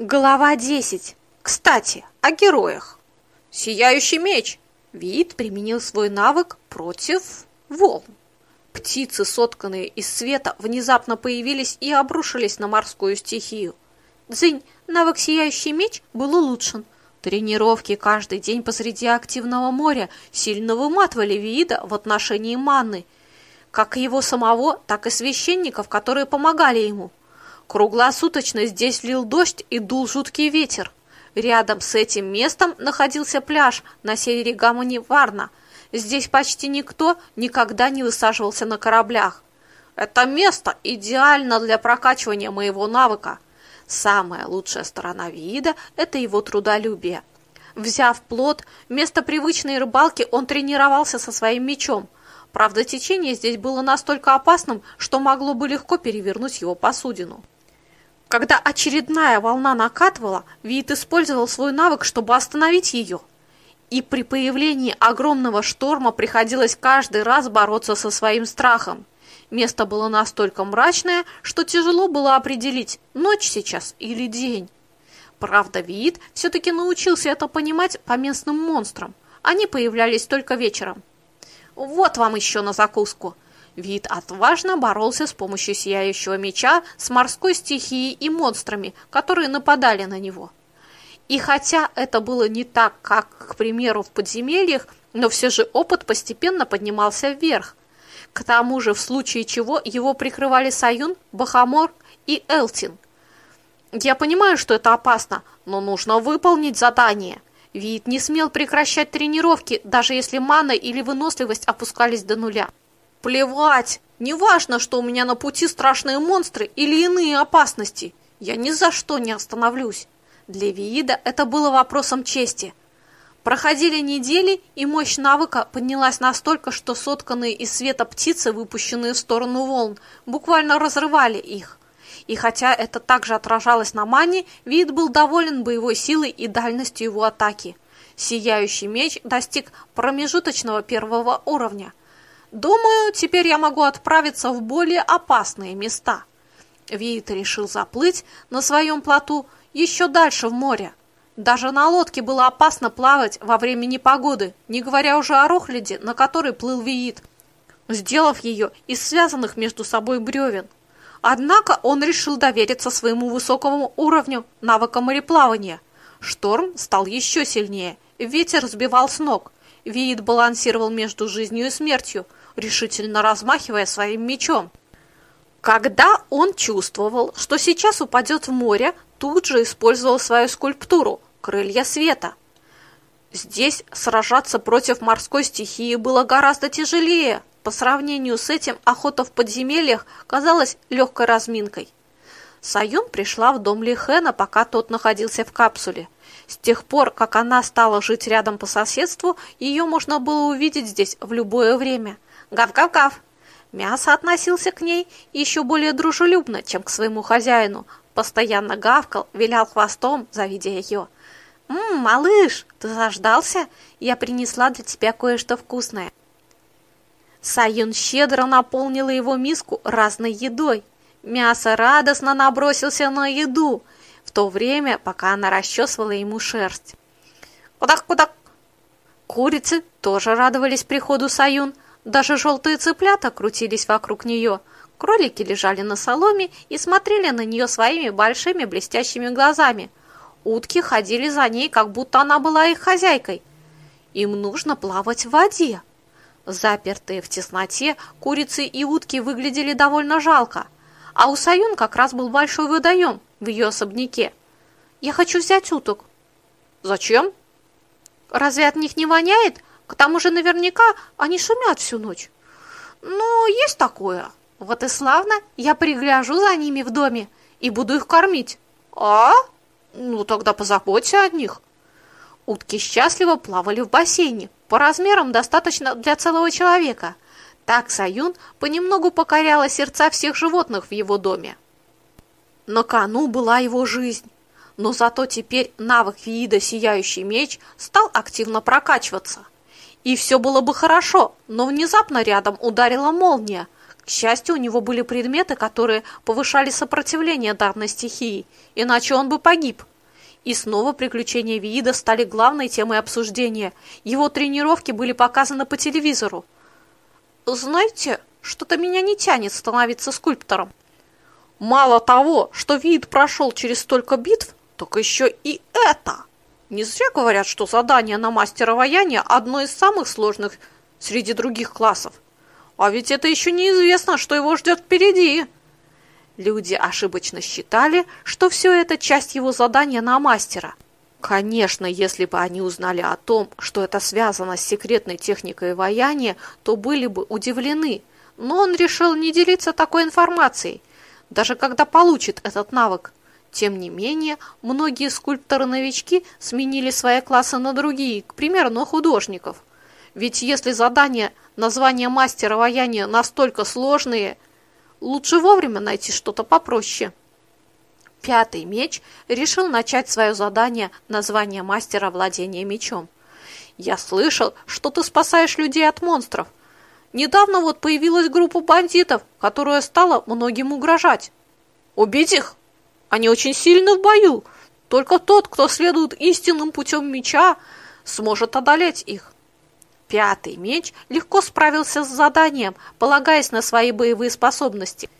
Глава 10. Кстати, о героях. Сияющий меч. Вид применил свой навык против волн. Птицы, сотканные из света, внезапно появились и обрушились на морскую стихию. Дзынь, навык «Сияющий меч» был улучшен. Тренировки каждый день посреди активного моря сильно выматывали Вида в отношении манны, как его самого, так и священников, которые помогали ему. Круглосуточно здесь лил дождь и дул жуткий ветер. Рядом с этим местом находился пляж на севере Гамани Варна. Здесь почти никто никогда не высаживался на кораблях. Это место идеально для прокачивания моего навыка. Самая лучшая сторона вида – это его трудолюбие. Взяв плод, вместо привычной рыбалки он тренировался со своим мечом. Правда, течение здесь было настолько опасным, что могло бы легко перевернуть его посудину. Когда очередная волна накатывала, Вит использовал свой навык, чтобы остановить ее. И при появлении огромного шторма приходилось каждый раз бороться со своим страхом. Место было настолько мрачное, что тяжело было определить, ночь сейчас или день. Правда, Виит все-таки научился это понимать по местным монстрам. Они появлялись только вечером. Вот вам еще на закуску – Вид отважно боролся с помощью сияющего меча с морской стихией и монстрами, которые нападали на него. И хотя это было не так, как, к примеру, в подземельях, но все же опыт постепенно поднимался вверх. К тому же, в случае чего, его прикрывали Саюн, Бахамор и Элтин. Я понимаю, что это опасно, но нужно выполнить задание. Вид не смел прекращать тренировки, даже если мана или выносливость опускались до нуля. Плевать! Не важно, что у меня на пути страшные монстры или иные опасности. Я ни за что не остановлюсь. Для Виида это было вопросом чести. Проходили недели, и мощь навыка поднялась настолько, что сотканные из света птицы, выпущенные в сторону волн, буквально разрывали их. И хотя это также отражалось на мане, Вид был доволен боевой силой и дальностью его атаки. Сияющий меч достиг промежуточного первого уровня. Думаю, теперь я могу отправиться в более опасные места. Виит решил заплыть на своем плоту еще дальше в море. Даже на лодке было опасно плавать во время непогоды, не говоря уже о Рохляде, на которой плыл Виит, сделав ее из связанных между собой бревен. Однако он решил довериться своему высокому уровню навыка мореплавания. Шторм стал еще сильнее, ветер сбивал с ног. Виит балансировал между жизнью и смертью – решительно размахивая своим мечом. Когда он чувствовал, что сейчас упадет в море, тут же использовал свою скульптуру «Крылья света». Здесь сражаться против морской стихии было гораздо тяжелее. По сравнению с этим охота в подземельях казалась легкой разминкой. Саюн пришла в дом Лихена, пока тот находился в капсуле. С тех пор, как она стала жить рядом по соседству, ее можно было увидеть здесь в любое время – Гав-гав-гав. Мясо относился к ней еще более дружелюбно, чем к своему хозяину. Постоянно гавкал, вилял хвостом, завидя ее. «Ммм, малыш, ты заждался? Я принесла для тебя кое-что вкусное». Саюн щедро наполнила его миску разной едой. Мясо радостно набросился на еду, в то время, пока она расчесывала ему шерсть. «Кудак-кудак!» Курицы тоже радовались приходу Саюн – даже желтые цыплята крутились вокруг нее. Кролики лежали на соломе и смотрели на нее своими большими блестящими глазами. Утки ходили за ней, как будто она была их хозяйкой. Им нужно плавать в воде. Запертые в тесноте, курицы и утки выглядели довольно жалко. А у Саюн как раз был большой водоем в ее особняке. «Я хочу взять уток». «Зачем?» «Разве от них не воняет?» К тому же наверняка они шумят всю ночь. Ну, есть такое. Вот и славно, я пригляжу за ними в доме и буду их кормить. А? Ну, тогда позаботься о них. Утки счастливо плавали в бассейне, по размерам достаточно для целого человека. Так Саюн понемногу покоряла сердца всех животных в его доме. На кону была его жизнь, но зато теперь навык вида «Сияющий меч» стал активно прокачиваться – и все было бы хорошо, но внезапно рядом ударила молния. К счастью, у него были предметы, которые повышали сопротивление данной стихии, иначе он бы погиб. И снова приключения Виида стали главной темой обсуждения. Его тренировки были показаны по телевизору. Знаете, что-то меня не тянет становиться скульптором. Мало того, что Виид прошел через столько битв, так еще и это. Не зря говорят, что задание на мастера ваяния одно из самых сложных среди других классов. А ведь это еще неизвестно, что его ждет впереди. Люди ошибочно считали, что все это часть его задания на мастера. Конечно, если бы они узнали о том, что это связано с секретной техникой ваяния, то были бы удивлены. Но он решил не делиться такой информацией, даже когда получит этот навык. Тем не менее, многие скульпторы-новички сменили свои классы на другие, к примеру, на художников. Ведь если задание названия мастера ваяния настолько сложные – Лучше вовремя найти что-то попроще. Пятый меч решил начать свое задание названия мастера владения мечом. Я слышал, что ты спасаешь людей от монстров. Недавно вот появилась группа бандитов, которая стала многим угрожать. Убить их? Они очень сильны в бою. Только тот, кто следует истинным путем меча, сможет одолеть их. Пятый меч легко справился с заданием, полагаясь на свои боевые способности.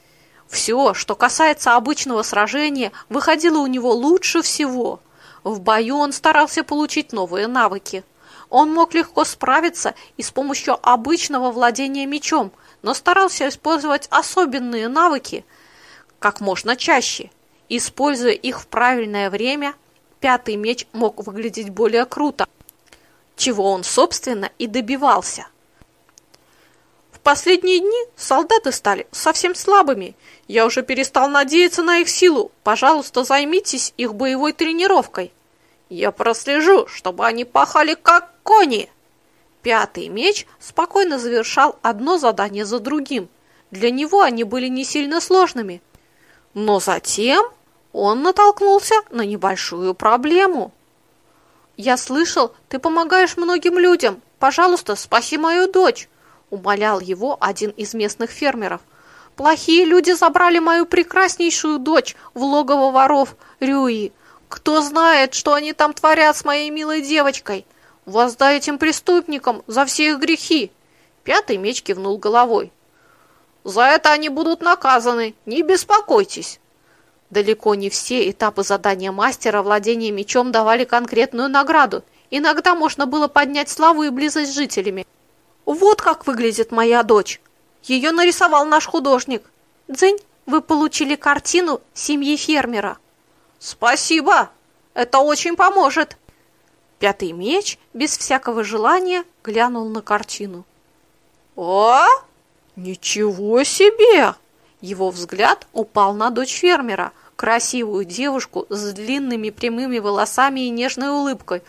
Все, что касается обычного сражения, выходило у него лучше всего. В бою он старался получить новые навыки. Он мог легко справиться и с помощью обычного владения мечом, но старался использовать особенные навыки как можно чаще. Используя их в правильное время, пятый меч мог выглядеть более круто чего он, собственно, и добивался. В последние дни солдаты стали совсем слабыми. Я уже перестал надеяться на их силу. Пожалуйста, займитесь их боевой тренировкой. Я прослежу, чтобы они пахали как кони. Пятый меч спокойно завершал одно задание за другим. Для него они были не сильно сложными. Но затем он натолкнулся на небольшую проблему. «Я слышал, ты помогаешь многим людям. Пожалуйста, спаси мою дочь!» Умолял его один из местных фермеров. «Плохие люди забрали мою прекраснейшую дочь в логово воров Рюи. Кто знает, что они там творят с моей милой девочкой? Воздай этим преступникам за все их грехи!» Пятый меч кивнул головой. «За это они будут наказаны, не беспокойтесь!» Далеко не все этапы задания мастера владения мечом давали конкретную награду. Иногда можно было поднять славу и близость с жителями. Вот как выглядит моя дочь. Ее нарисовал наш художник. Дзынь, вы получили картину семьи фермера. Спасибо, это очень поможет. Пятый меч, без всякого желания, глянул на картину. О, ничего себе! Его взгляд упал на дочь фермера, красивую девушку с длинными прямыми волосами и нежной улыбкой.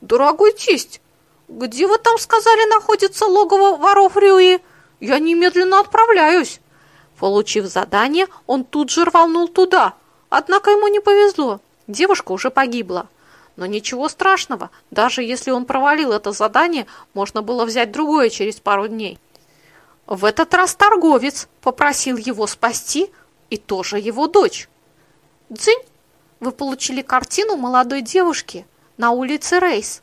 «Дорогой тесть, где вы там сказали находится логово воров Рюи? Я немедленно отправляюсь!» Получив задание, он тут же рванул туда, однако ему не повезло. Девушка уже погибла. Но ничего страшного, даже если он провалил это задание, можно было взять другое через пару дней. В этот раз торговец попросил его спасти и тоже его дочь. Дзынь, вы получили картину молодой девушки на улице Рейс.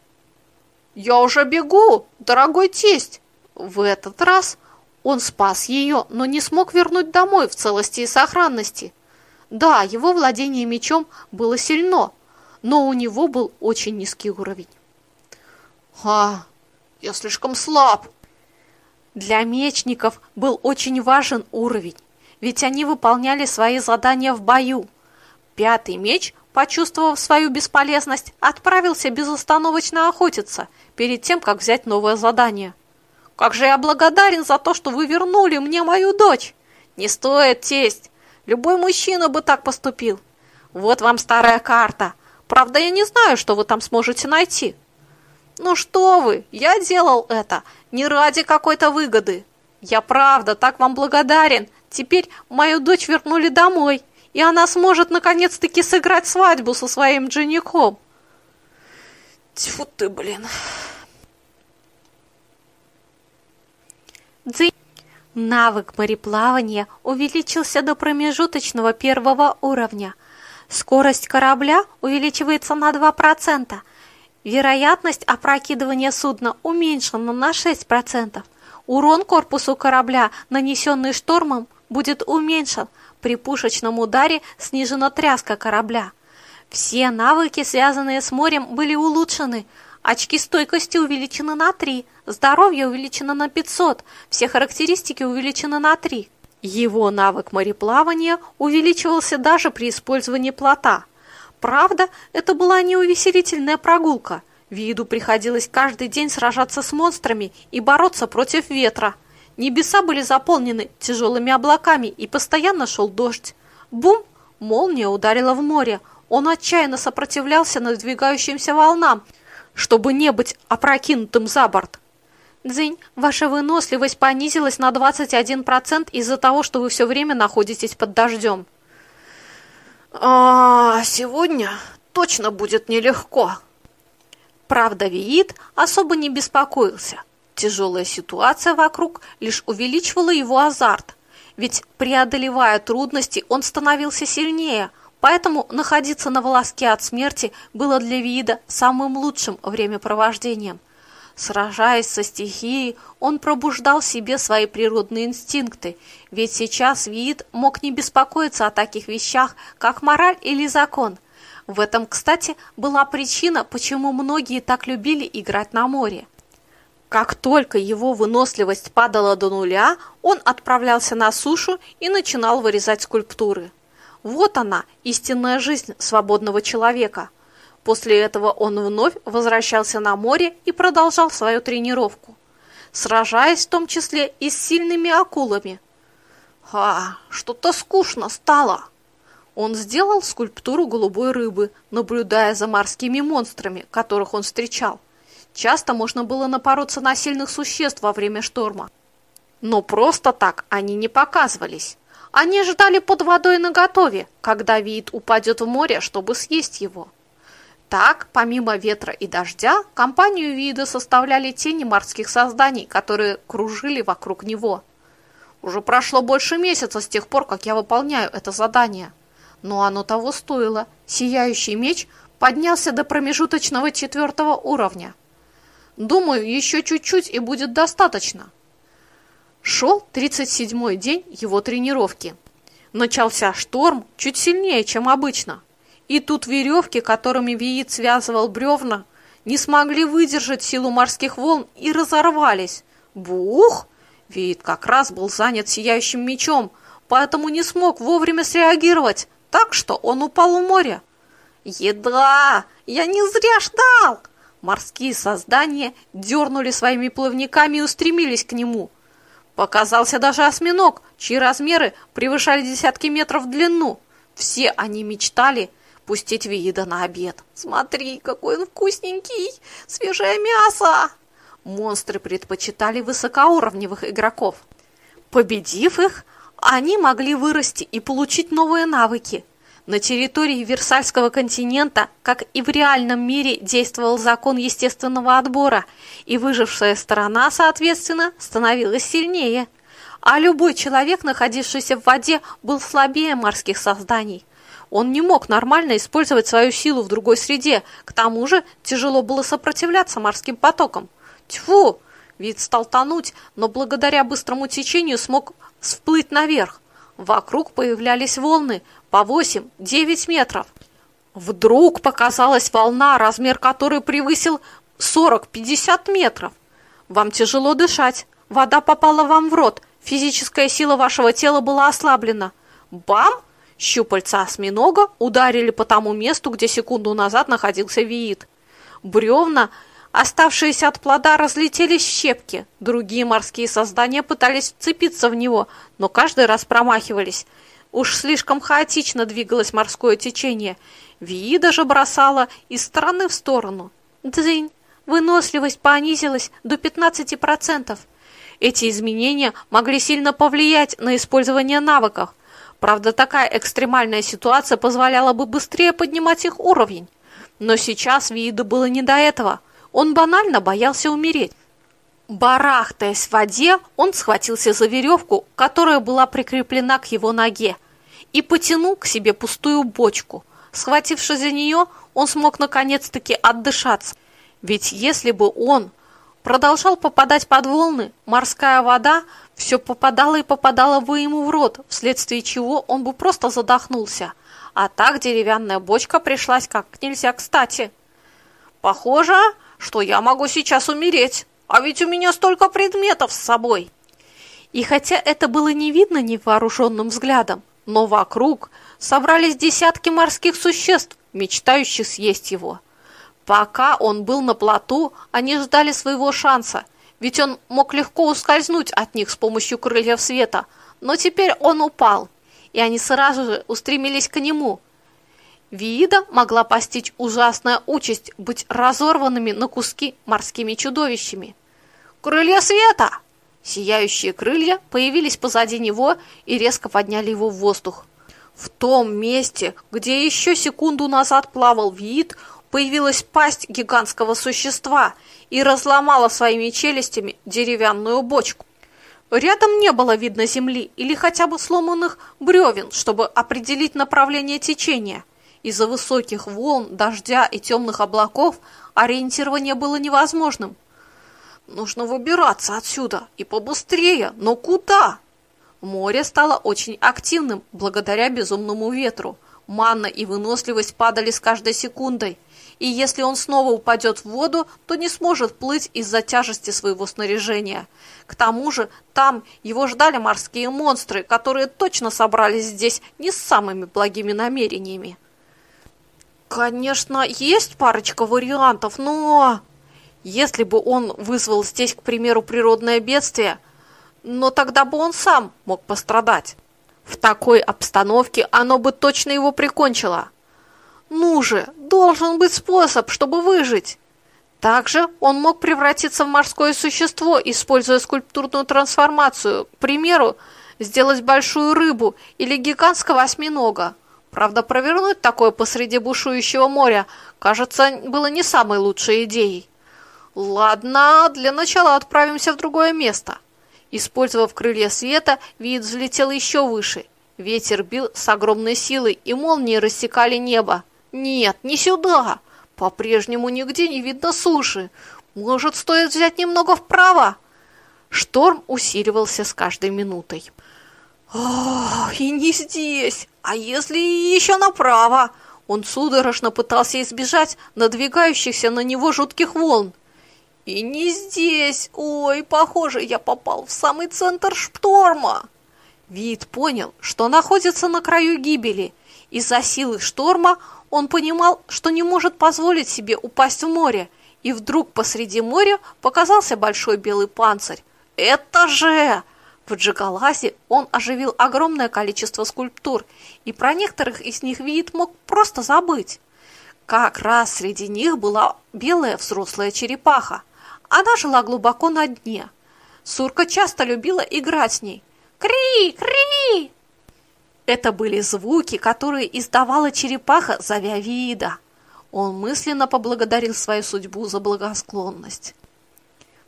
Я уже бегу, дорогой тесть. В этот раз он спас ее, но не смог вернуть домой в целости и сохранности. Да, его владение мечом было сильно, но у него был очень низкий уровень. А, я слишком слаб, для мечников был очень важен уровень, ведь они выполняли свои задания в бою. Пятый меч, почувствовав свою бесполезность, отправился безостановочно охотиться перед тем, как взять новое задание. «Как же я благодарен за то, что вы вернули мне мою дочь!» «Не стоит тесть! Любой мужчина бы так поступил! Вот вам старая карта! Правда, я не знаю, что вы там сможете найти!» «Ну что вы, я делал это не ради какой-то выгоды. Я правда так вам благодарен. Теперь мою дочь вернули домой, и она сможет наконец-таки сыграть свадьбу со своим женихом». Тьфу ты, блин. Навык мореплавания увеличился до промежуточного первого уровня. Скорость корабля увеличивается на 2%. Вероятность опрокидывания судна уменьшена на 6%. Урон корпусу корабля, нанесенный штормом, будет уменьшен. При пушечном ударе снижена тряска корабля. Все навыки, связанные с морем, были улучшены – Очки стойкости увеличены на 3, здоровье увеличено на 500, все характеристики увеличены на 3. Его навык мореплавания увеличивался даже при использовании плота. Правда, это была не увеселительная прогулка. Виду приходилось каждый день сражаться с монстрами и бороться против ветра. Небеса были заполнены тяжелыми облаками и постоянно шел дождь. Бум! Молния ударила в море. Он отчаянно сопротивлялся надвигающимся волнам, чтобы не быть опрокинутым за борт. Дзынь, ваша выносливость понизилась на 21% из-за того, что вы все время находитесь под дождем. А сегодня точно будет нелегко. Правда, Виит особо не беспокоился. Тяжелая ситуация вокруг лишь увеличивала его азарт. Ведь, преодолевая трудности, он становился сильнее – Поэтому находиться на волоске от смерти было для Вида самым лучшим времяпровождением. Сражаясь со стихией, он пробуждал себе свои природные инстинкты, ведь сейчас Виит мог не беспокоиться о таких вещах, как мораль или закон. В этом, кстати, была причина, почему многие так любили играть на море. Как только его выносливость падала до нуля, он отправлялся на сушу и начинал вырезать скульптуры. Вот она, истинная жизнь свободного человека. После этого он вновь возвращался на море и продолжал свою тренировку, сражаясь в том числе и с сильными акулами. А, что-то скучно стало. Он сделал скульптуру голубой рыбы, наблюдая за морскими монстрами, которых он встречал. Часто можно было напороться на сильных существ во время шторма. Но просто так они не показывались. Они ждали под водой наготове, когда вид упадет в море, чтобы съесть его. Так, помимо ветра и дождя, компанию вида составляли тени морских созданий, которые кружили вокруг него. Уже прошло больше месяца с тех пор, как я выполняю это задание. Но оно того стоило. Сияющий меч поднялся до промежуточного четвертого уровня. Думаю, еще чуть-чуть и будет достаточно. Шел 37-й день его тренировки. Начался шторм чуть сильнее, чем обычно. И тут веревки, которыми Виит связывал бревна, не смогли выдержать силу морских волн и разорвались. Бух! Виит как раз был занят сияющим мечом, поэтому не смог вовремя среагировать, так что он упал в море. «Еда! Я не зря ждал!» Морские создания дернули своими плавниками и устремились к нему. Показался даже осьминог, чьи размеры превышали десятки метров в длину. Все они мечтали пустить Виида на обед. «Смотри, какой он вкусненький! Свежее мясо!» Монстры предпочитали высокоуровневых игроков. Победив их, они могли вырасти и получить новые навыки – на территории Версальского континента, как и в реальном мире, действовал закон естественного отбора, и выжившая сторона, соответственно, становилась сильнее. А любой человек, находившийся в воде, был слабее морских созданий. Он не мог нормально использовать свою силу в другой среде, к тому же тяжело было сопротивляться морским потокам. Тьфу! Вид стал тонуть, но благодаря быстрому течению смог всплыть наверх. Вокруг появлялись волны по 8-9 метров. Вдруг показалась волна, размер которой превысил 40-50 метров. Вам тяжело дышать. Вода попала вам в рот. Физическая сила вашего тела была ослаблена. Бам! Щупальца осьминога ударили по тому месту, где секунду назад находился Виит. Бревна Оставшиеся от плода разлетелись в щепки. Другие морские создания пытались вцепиться в него, но каждый раз промахивались. Уж слишком хаотично двигалось морское течение. Вии даже бросала из стороны в сторону. Дзынь, выносливость понизилась до 15%. Эти изменения могли сильно повлиять на использование навыков. Правда, такая экстремальная ситуация позволяла бы быстрее поднимать их уровень. Но сейчас Вииду было не до этого – он банально боялся умереть. Барахтаясь в воде, он схватился за веревку, которая была прикреплена к его ноге, и потянул к себе пустую бочку. Схватившись за нее, он смог наконец-таки отдышаться. Ведь если бы он продолжал попадать под волны, морская вода все попадала и попадала бы ему в рот, вследствие чего он бы просто задохнулся. А так деревянная бочка пришлась как нельзя кстати. Похоже, что я могу сейчас умереть, а ведь у меня столько предметов с собой. И хотя это было не видно невооруженным взглядом, но вокруг собрались десятки морских существ, мечтающих съесть его. Пока он был на плоту, они ждали своего шанса, ведь он мог легко ускользнуть от них с помощью крыльев света, но теперь он упал, и они сразу же устремились к нему. Вида могла постичь ужасная участь быть разорванными на куски морскими чудовищами. «Крылья света!» Сияющие крылья появились позади него и резко подняли его в воздух. В том месте, где еще секунду назад плавал вид, появилась пасть гигантского существа и разломала своими челюстями деревянную бочку. Рядом не было видно земли или хотя бы сломанных бревен, чтобы определить направление течения. Из-за высоких волн, дождя и темных облаков ориентирование было невозможным. Нужно выбираться отсюда и побыстрее, но куда? Море стало очень активным благодаря безумному ветру. Манна и выносливость падали с каждой секундой и если он снова упадет в воду, то не сможет плыть из-за тяжести своего снаряжения. К тому же там его ждали морские монстры, которые точно собрались здесь не с самыми благими намерениями. Конечно, есть парочка вариантов, но... Если бы он вызвал здесь, к примеру, природное бедствие, но тогда бы он сам мог пострадать. В такой обстановке оно бы точно его прикончило. Ну же, должен быть способ, чтобы выжить. Также он мог превратиться в морское существо, используя скульптурную трансформацию, к примеру, сделать большую рыбу или гигантского осьминога. Правда, провернуть такое посреди бушующего моря, кажется, было не самой лучшей идеей. Ладно, для начала отправимся в другое место. Использовав крылья света, вид взлетел еще выше. Ветер бил с огромной силой, и молнии рассекали небо. Нет, не сюда. По-прежнему нигде не видно суши. Может, стоит взять немного вправо? Шторм усиливался с каждой минутой. О, и не здесь. А если еще направо? Он судорожно пытался избежать надвигающихся на него жутких волн. И не здесь. Ой, похоже, я попал в самый центр шторма. Вид понял, что находится на краю гибели. Из-за силы шторма он понимал, что не может позволить себе упасть в море, и вдруг посреди моря показался большой белый панцирь. «Это же!» В Джигаласе он оживил огромное количество скульптур, и про некоторых из них вид мог просто забыть. Как раз среди них была белая взрослая черепаха. Она жила глубоко на дне. Сурка часто любила играть с ней. «Кри! Кри!» Это были звуки, которые издавала черепаха, зовя вида. Он мысленно поблагодарил свою судьбу за благосклонность.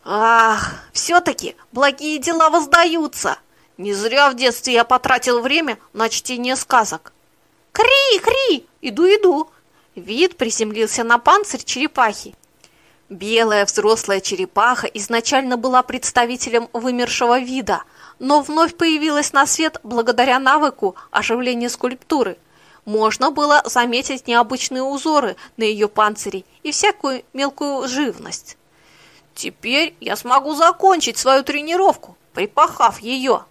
Ах, все-таки благие дела воздаются. Не зря в детстве я потратил время на чтение сказок. Кри, кри, иду, иду. Вид приземлился на панцирь черепахи. Белая взрослая черепаха изначально была представителем вымершего вида – но вновь появилась на свет благодаря навыку оживления скульптуры. Можно было заметить необычные узоры на ее панцире и всякую мелкую живность. Теперь я смогу закончить свою тренировку, припахав ее.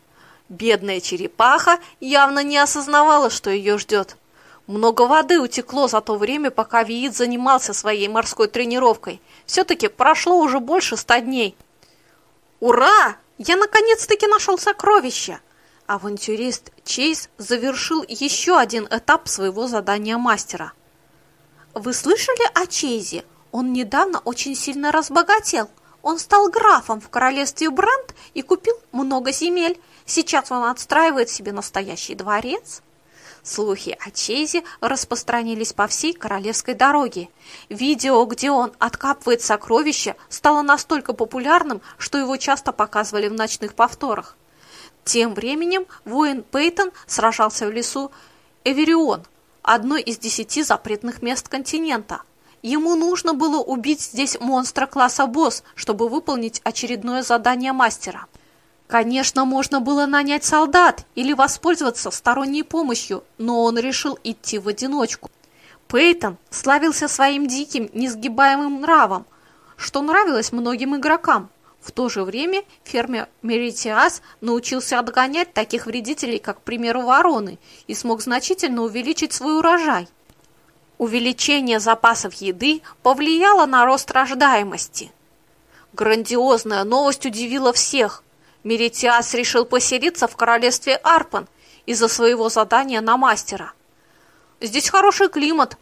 Бедная черепаха явно не осознавала, что ее ждет. Много воды утекло за то время, пока Виит занимался своей морской тренировкой. Все-таки прошло уже больше ста дней. «Ура!» Я наконец-таки нашел сокровище! Авантюрист Чейз завершил еще один этап своего задания мастера. Вы слышали о Чейзе? Он недавно очень сильно разбогател. Он стал графом в королевстве Бранд и купил много земель. Сейчас он отстраивает себе настоящий дворец. Слухи о Чейзе распространились по всей королевской дороге. Видео, где он откапывает сокровища, стало настолько популярным, что его часто показывали в ночных повторах. Тем временем воин Пейтон сражался в лесу Эверион, одной из десяти запретных мест континента. Ему нужно было убить здесь монстра класса босс, чтобы выполнить очередное задание мастера. Конечно, можно было нанять солдат или воспользоваться сторонней помощью, но он решил идти в одиночку. Пейтон славился своим диким, несгибаемым нравом, что нравилось многим игрокам. В то же время фермер Меритиас научился отгонять таких вредителей, как, к примеру, вороны, и смог значительно увеличить свой урожай. Увеличение запасов еды повлияло на рост рождаемости. Грандиозная новость удивила всех. Меритиас решил поселиться в королевстве Арпан из-за своего задания на мастера. Здесь хороший климат,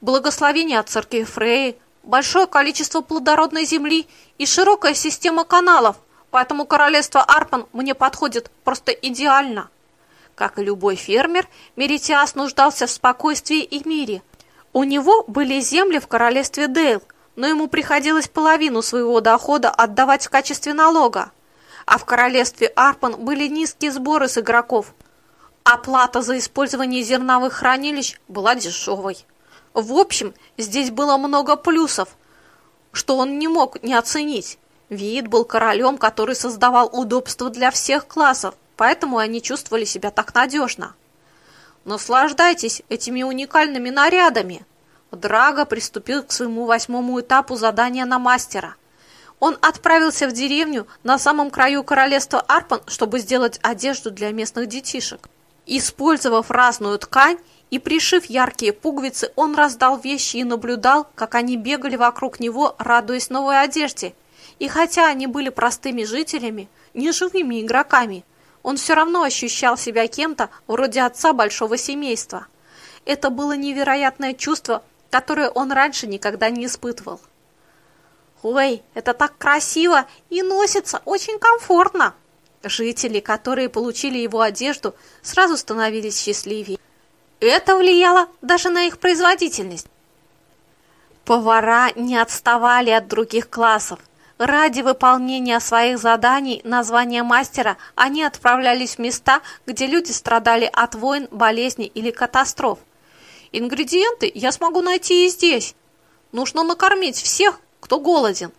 благословение от церкви Фреи, большое количество плодородной земли и широкая система каналов, поэтому королевство Арпан мне подходит просто идеально. Как и любой фермер, Меритиас нуждался в спокойствии и мире. У него были земли в королевстве Дейл, но ему приходилось половину своего дохода отдавать в качестве налога а в королевстве Арпан были низкие сборы с игроков. Оплата за использование зерновых хранилищ была дешевой. В общем, здесь было много плюсов, что он не мог не оценить. Вид был королем, который создавал удобства для всех классов, поэтому они чувствовали себя так надежно. Наслаждайтесь этими уникальными нарядами. Драго приступил к своему восьмому этапу задания на мастера – он отправился в деревню на самом краю королевства Арпан, чтобы сделать одежду для местных детишек. Использовав разную ткань и пришив яркие пуговицы, он раздал вещи и наблюдал, как они бегали вокруг него, радуясь новой одежде. И хотя они были простыми жителями, не живыми игроками, он все равно ощущал себя кем-то вроде отца большого семейства. Это было невероятное чувство, которое он раньше никогда не испытывал. Ой, это так красиво и носится очень комфортно. Жители, которые получили его одежду, сразу становились счастливее. Это влияло даже на их производительность. Повара не отставали от других классов. Ради выполнения своих заданий на звание мастера они отправлялись в места, где люди страдали от войн, болезней или катастроф. Ингредиенты я смогу найти и здесь. Нужно накормить всех, кто голоден.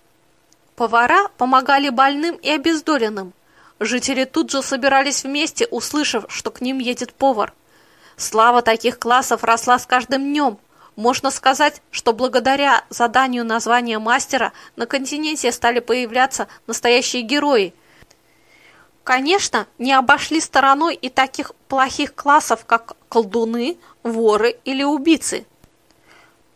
Повара помогали больным и обездоленным. Жители тут же собирались вместе, услышав, что к ним едет повар. Слава таких классов росла с каждым днем. Можно сказать, что благодаря заданию названия мастера на континенте стали появляться настоящие герои. Конечно, не обошли стороной и таких плохих классов, как колдуны, воры или убийцы –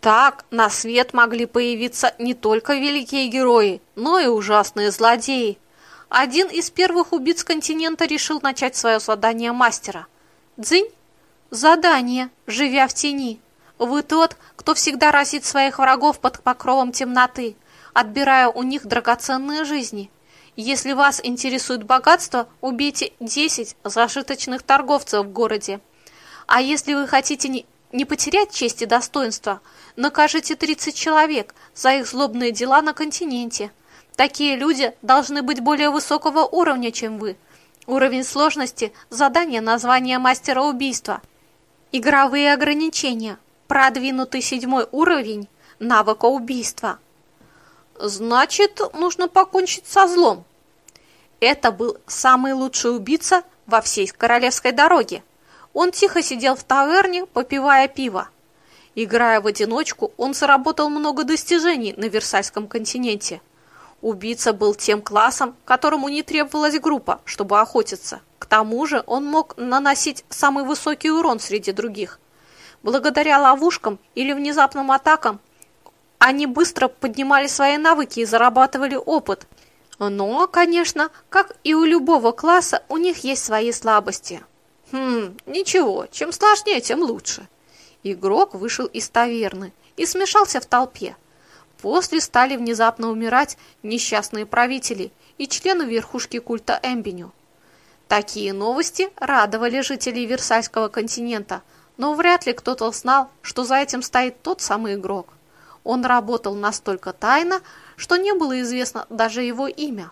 так на свет могли появиться не только великие герои, но и ужасные злодеи. Один из первых убийц континента решил начать свое задание мастера. Дзынь? Задание, живя в тени. Вы тот, кто всегда разит своих врагов под покровом темноты, отбирая у них драгоценные жизни. Если вас интересует богатство, убейте 10 зажиточных торговцев в городе. А если вы хотите не, потерять честь и достоинство – Накажите 30 человек за их злобные дела на континенте. Такие люди должны быть более высокого уровня, чем вы. Уровень сложности – задание названия мастера убийства. Игровые ограничения. Продвинутый седьмой уровень – навыка убийства. Значит, нужно покончить со злом. Это был самый лучший убийца во всей королевской дороге. Он тихо сидел в таверне, попивая пиво. Играя в одиночку, он заработал много достижений на Версальском континенте. Убийца был тем классом, которому не требовалась группа, чтобы охотиться. К тому же он мог наносить самый высокий урон среди других. Благодаря ловушкам или внезапным атакам они быстро поднимали свои навыки и зарабатывали опыт. Но, конечно, как и у любого класса, у них есть свои слабости. Хм, ничего, чем сложнее, тем лучше. Игрок вышел из таверны и смешался в толпе. После стали внезапно умирать несчастные правители и члены верхушки культа Эмбеню. Такие новости радовали жителей Версальского континента, Но вряд ли кто-то знал, что за этим стоит тот самый игрок. Он работал настолько тайно, что не было известно даже его имя.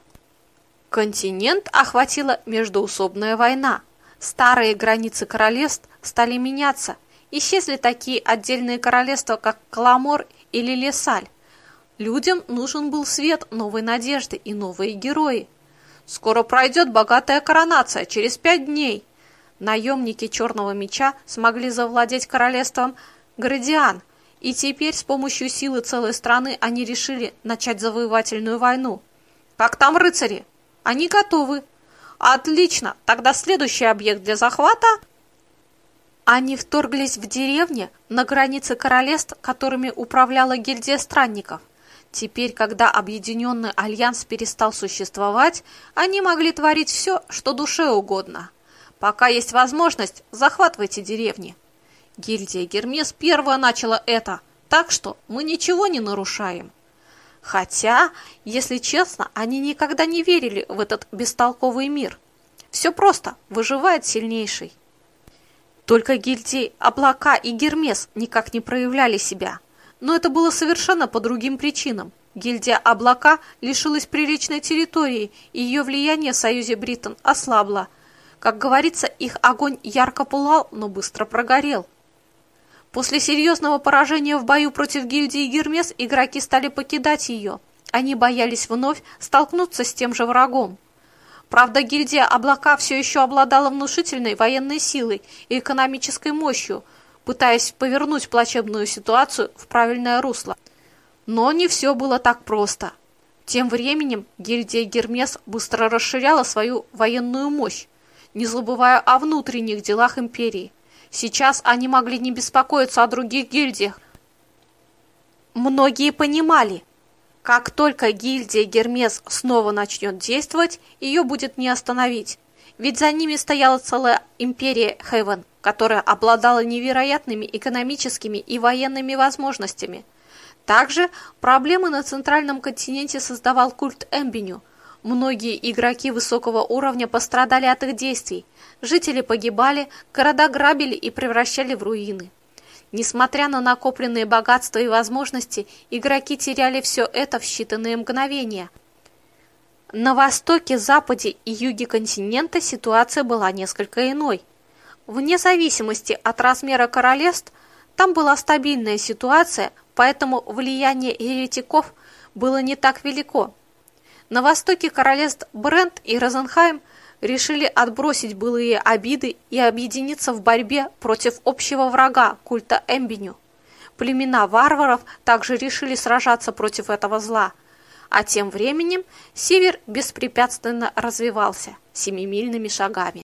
Континент охватила междоусобная война. Старые границы королевств стали меняться. Исчезли такие отдельные королевства, как Каламор или Лесаль. Людям нужен был свет новой надежды и новые герои. Скоро пройдет богатая коронация, через пять дней. Наемники Черного Меча смогли завладеть королевством Градиан, и теперь с помощью силы целой страны они решили начать завоевательную войну. Как там рыцари? Они готовы. Отлично, тогда следующий объект для захвата... Они вторглись в деревни на границе королевств, которыми управляла гильдия странников. Теперь, когда объединенный альянс перестал существовать, они могли творить все, что душе угодно. Пока есть возможность, захватывайте деревни. Гильдия Гермес первая начала это, так что мы ничего не нарушаем. Хотя, если честно, они никогда не верили в этот бестолковый мир. Все просто, выживает сильнейший. Только гильдии Облака и Гермес никак не проявляли себя. Но это было совершенно по другим причинам. Гильдия Облака лишилась приличной территории, и ее влияние в Союзе Бриттон ослабло. Как говорится, их огонь ярко пылал, но быстро прогорел. После серьезного поражения в бою против гильдии Гермес игроки стали покидать ее. Они боялись вновь столкнуться с тем же врагом. Правда, гильдия Облака все еще обладала внушительной военной силой и экономической мощью, пытаясь повернуть плачебную ситуацию в правильное русло. Но не все было так просто. Тем временем гильдия Гермес быстро расширяла свою военную мощь, не забывая о внутренних делах империи. Сейчас они могли не беспокоиться о других гильдиях. Многие понимали, как только гильдия Гермес снова начнет действовать, ее будет не остановить. Ведь за ними стояла целая империя Хевен, которая обладала невероятными экономическими и военными возможностями. Также проблемы на центральном континенте создавал культ Эмбеню. Многие игроки высокого уровня пострадали от их действий – Жители погибали, города грабили и превращали в руины. Несмотря на накопленные богатства и возможности, игроки теряли все это в считанные мгновения. На востоке, западе и юге континента ситуация была несколько иной. Вне зависимости от размера королевств, там была стабильная ситуация, поэтому влияние еретиков было не так велико. На востоке королевств Брент и Розенхайм решили отбросить былые обиды и объединиться в борьбе против общего врага культа Эмбеню. Племена варваров также решили сражаться против этого зла. А тем временем север беспрепятственно развивался семимильными шагами.